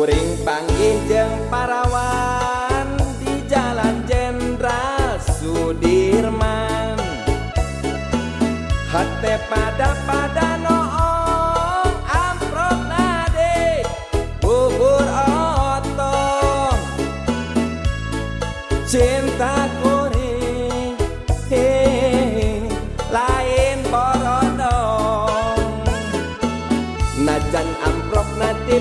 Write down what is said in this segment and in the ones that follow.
Kuring panggih jeng parawan di Jalan Jenderal Sudirman. Hate pada pada noong amprot nade bubur otong cinta kuring eh, lain porodong najan amprok nate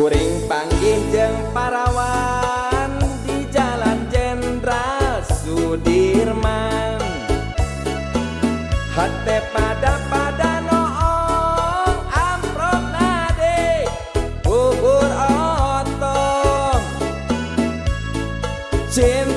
Kuring panggih jeng parawan di Jalan Jenderal Sudirman. Hate pada pada noong amprok nade bubur otong. Cinta